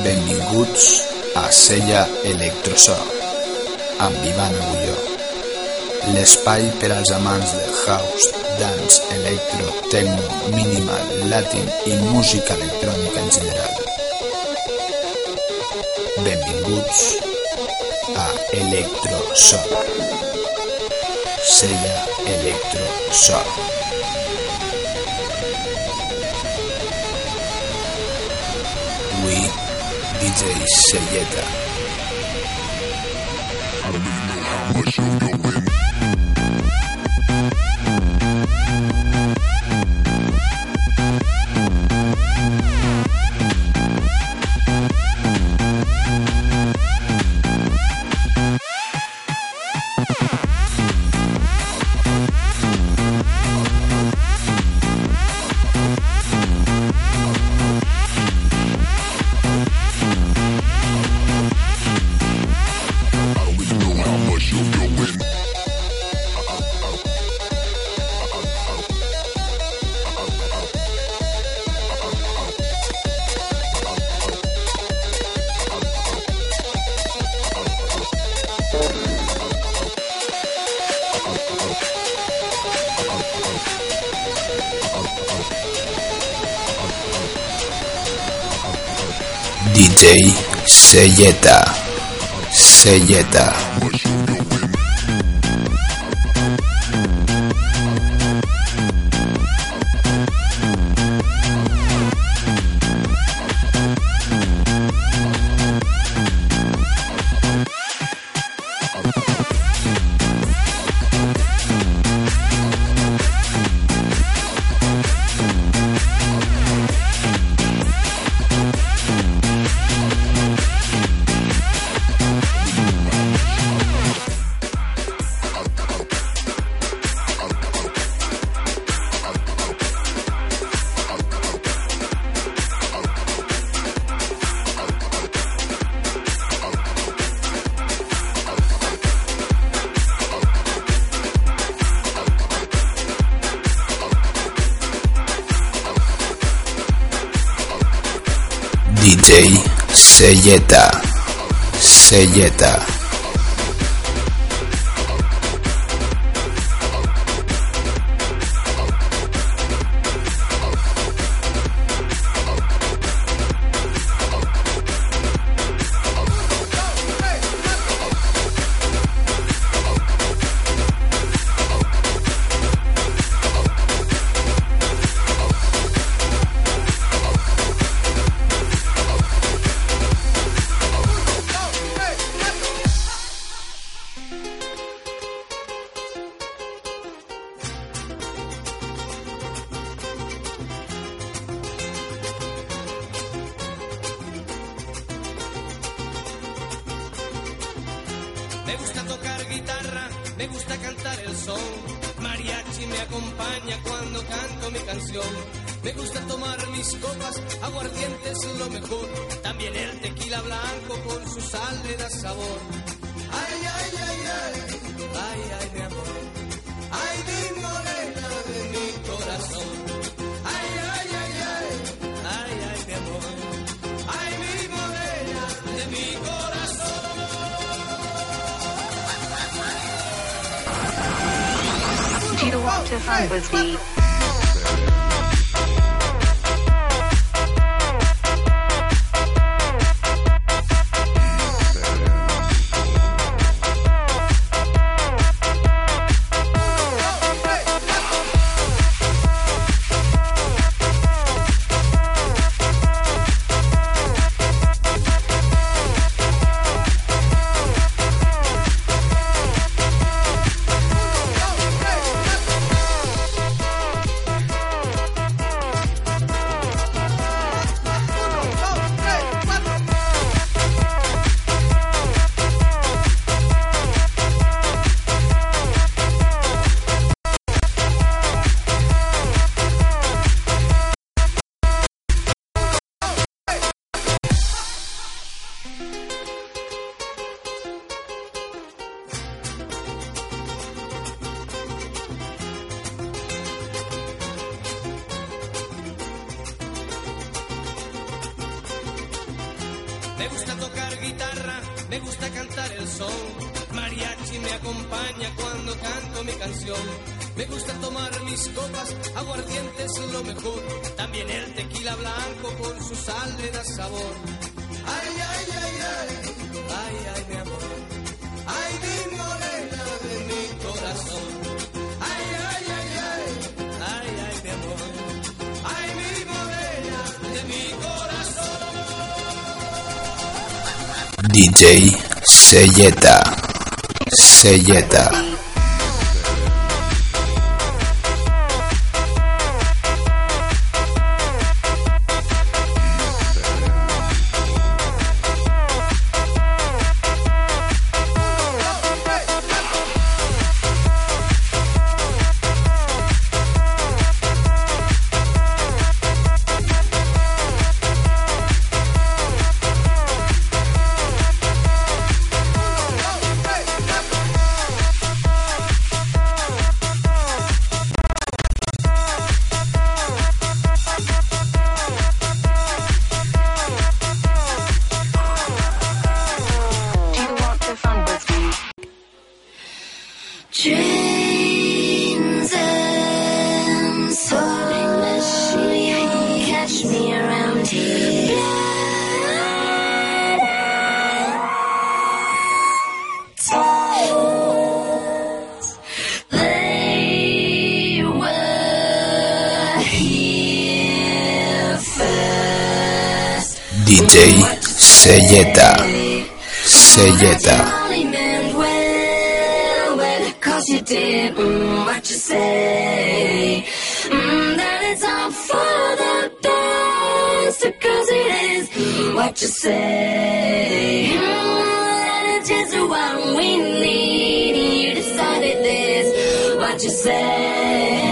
Benvinguts a Sella Electroso amb Ivan Agulló. L'espai per als amants del house, dance, electro, techno, minimal, latin i música electrònica en general. Benvinguts a Electroso. Sella Electroso. Avui, DJ Sayeta. I don't even know how much Selleta. Selleta. Selleta. Selleta. Me gusta tocar guitarra, me gusta cantar el son. Mariachi me acompaña cuando canto mi canción. Me gusta tomar mis copas, aguardiente es lo mejor. También el tequila blanco con su sal le da sabor. DJ Selleta. Selleta. Say. Mm, that it's all for the best, cause it is what you say. Mm, that it's just what we need. You decided this, what you say.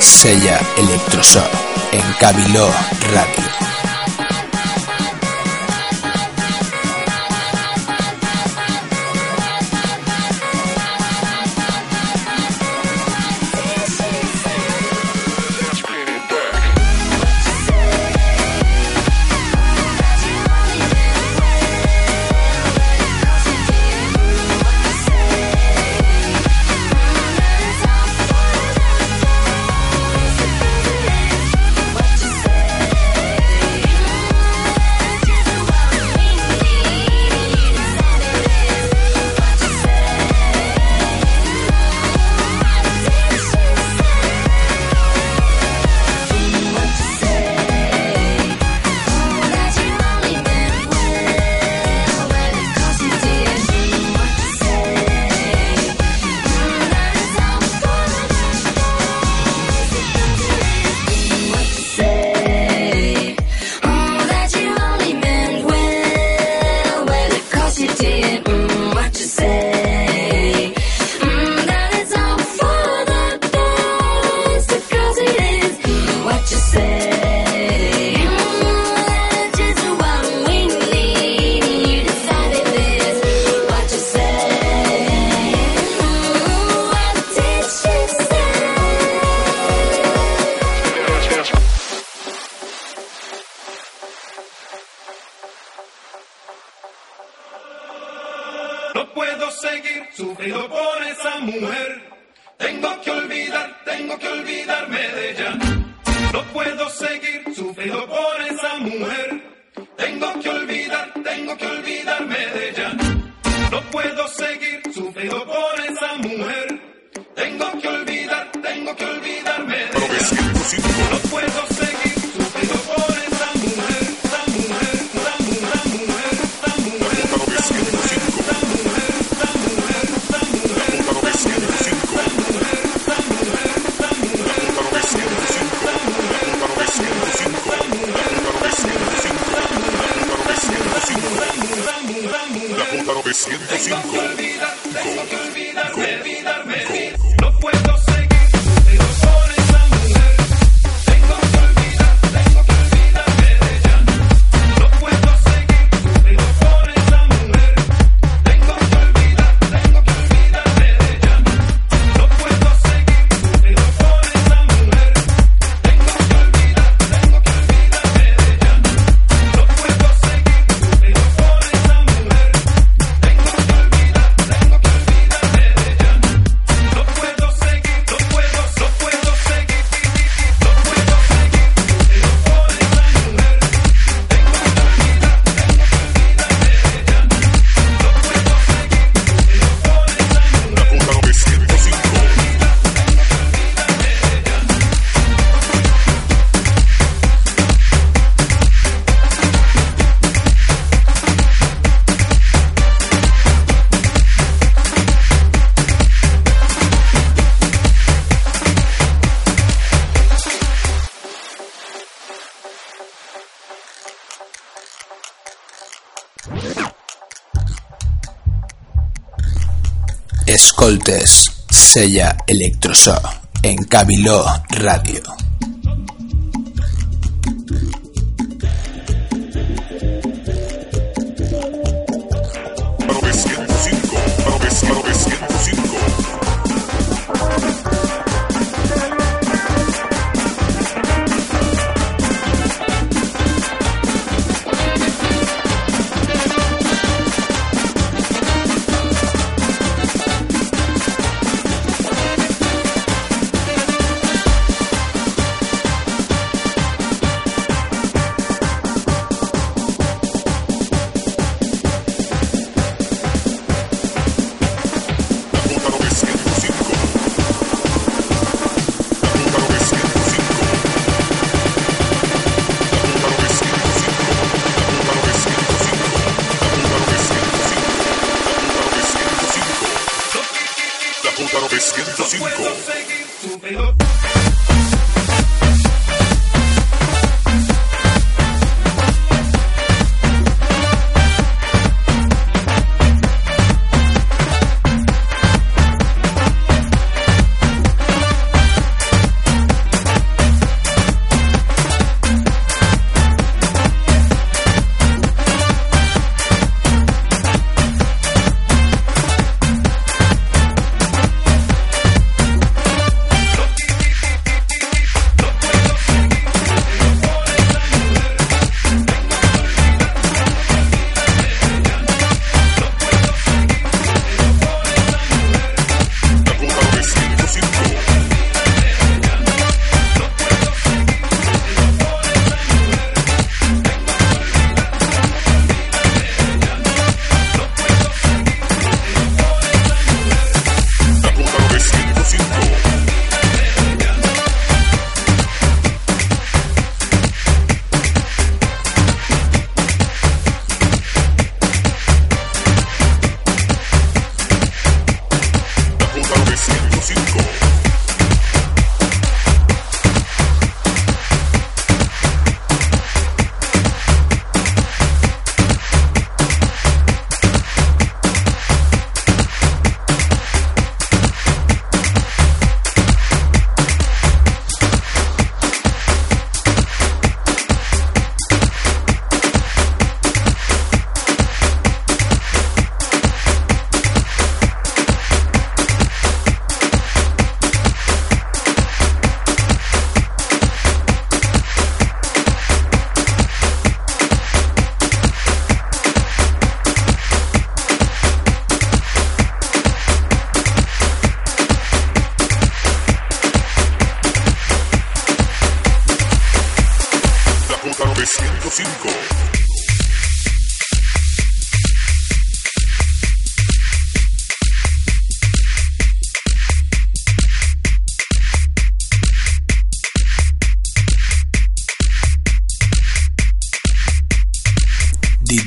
Sella Electrosol en Cabiló Radio. Escoltes Sella Electroso en Cabiló Radio.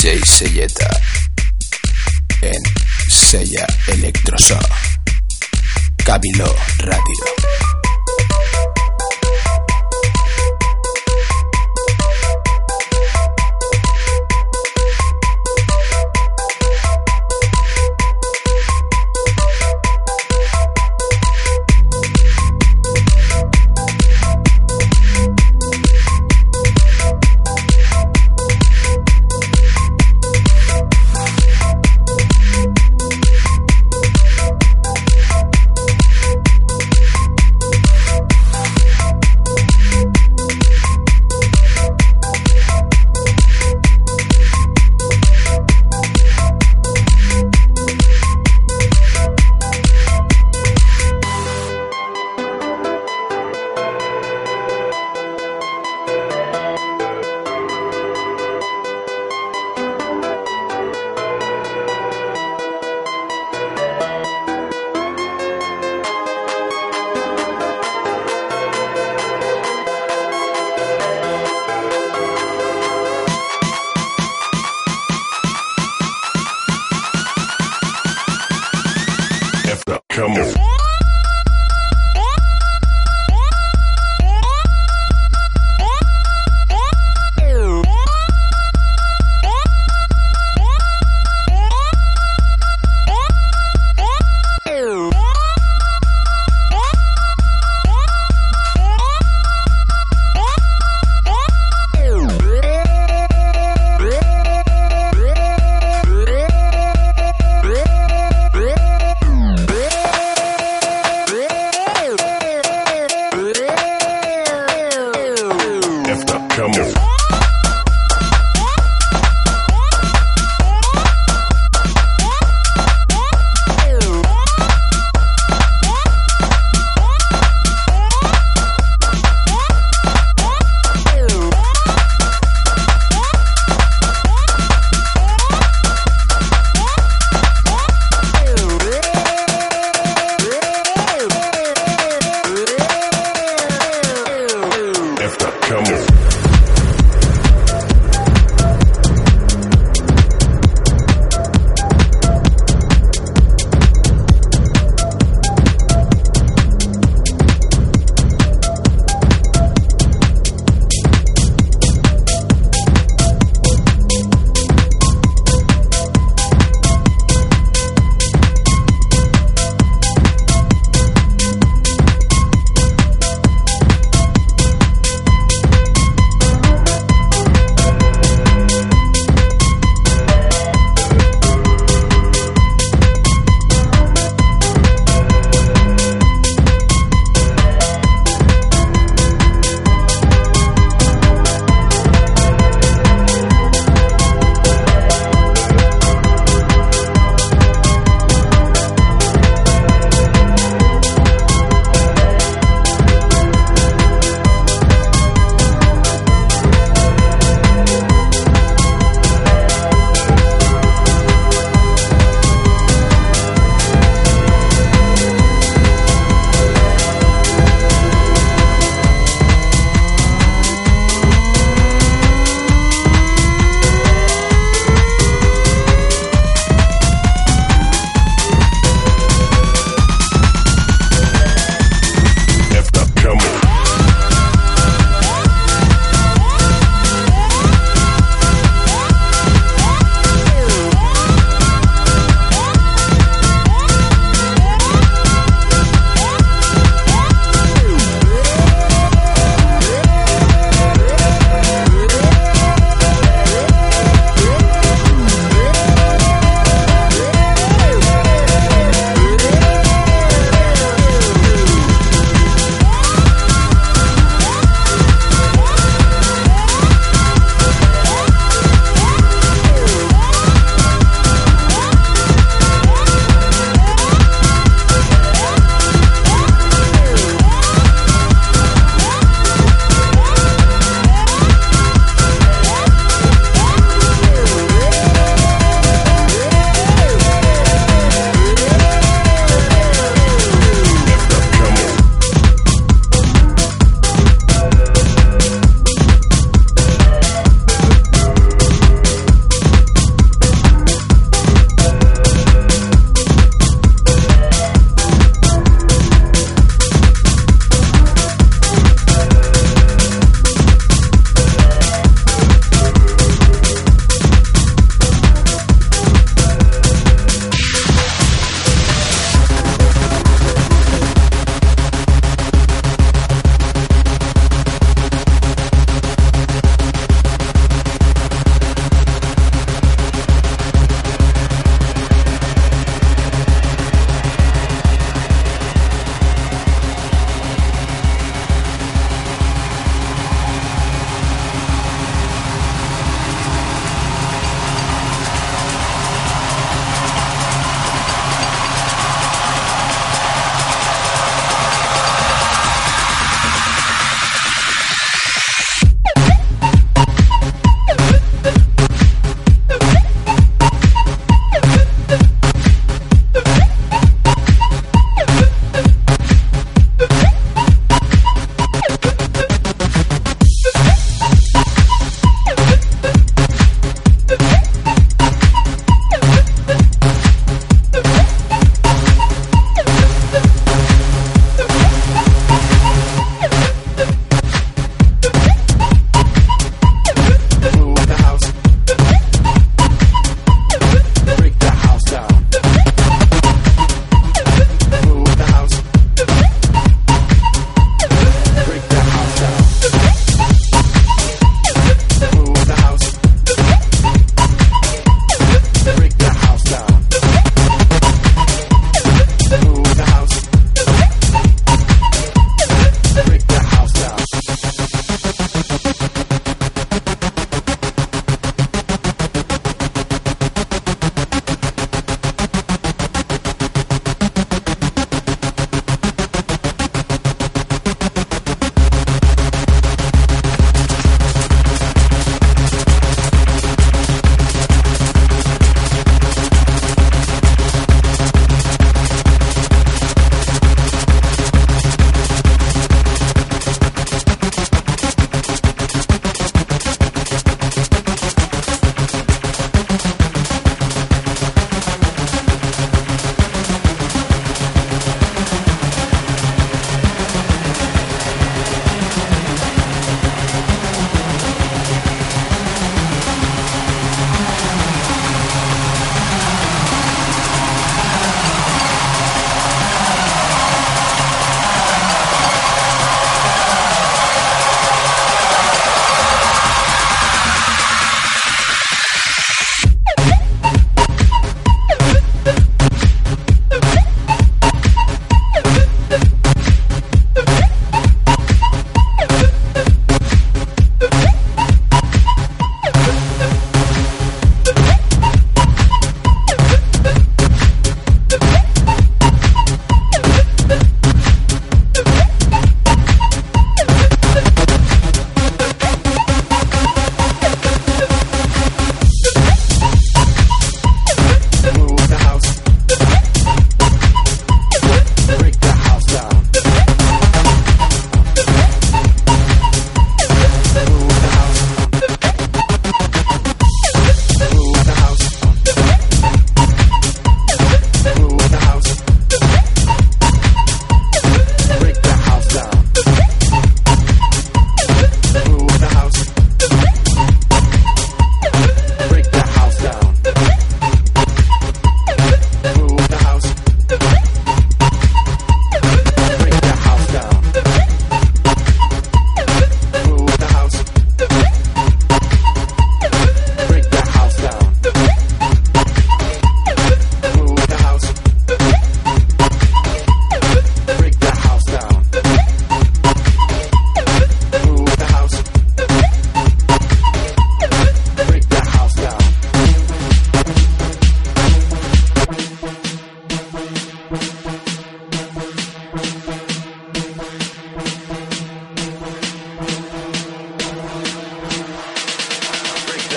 DJ Selleta en Sella Electroso Cabilo Radio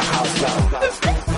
house down.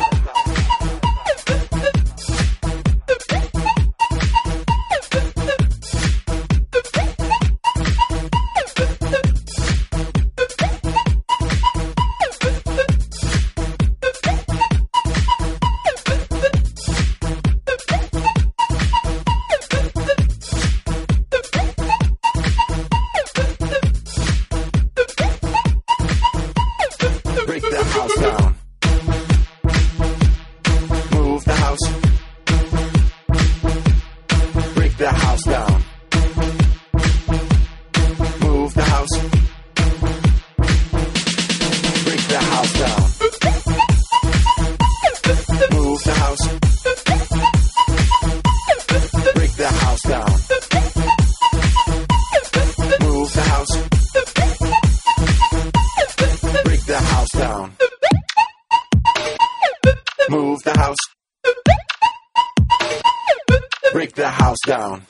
down.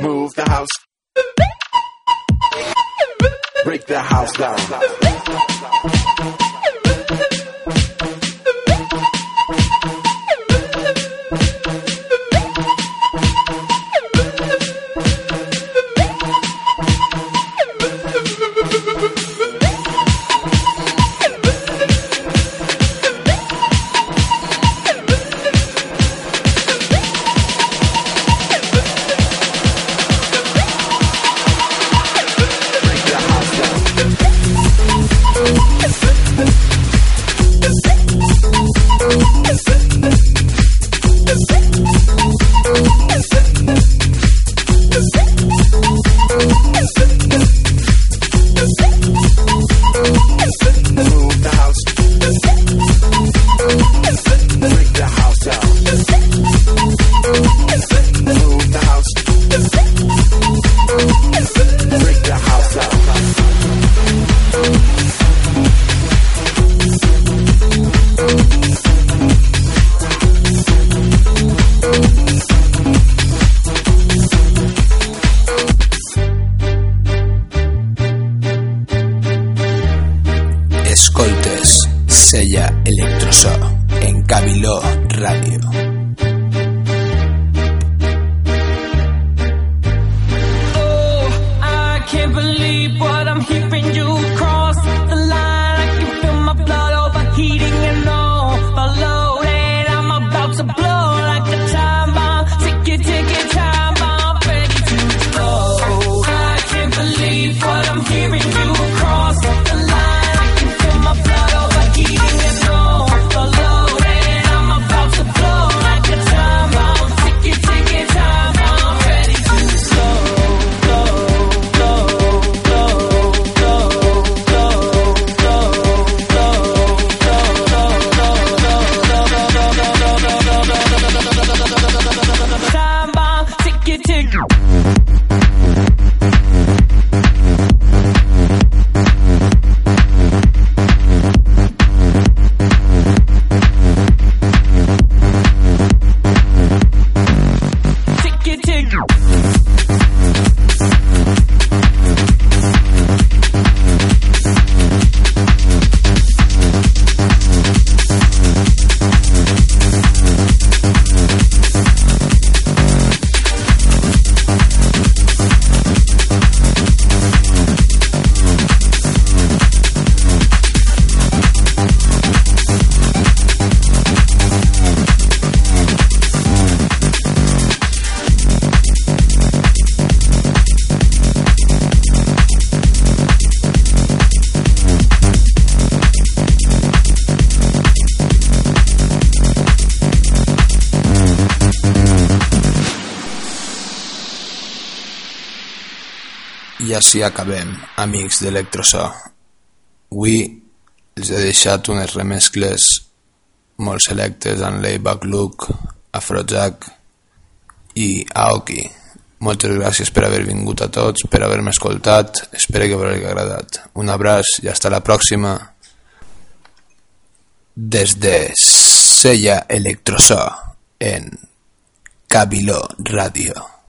Move the house. Break the house down. I així acabem, amics d'Electroso. Avui els he deixat unes remescles molt selectes amb Layback Luke, Afrojack i Aoki. Moltes gràcies per haver vingut a tots, per haver-me escoltat, espero que us hagi agradat. Un abraç i hasta la pròxima. Des de Sella Electroso en Cabiló Radio.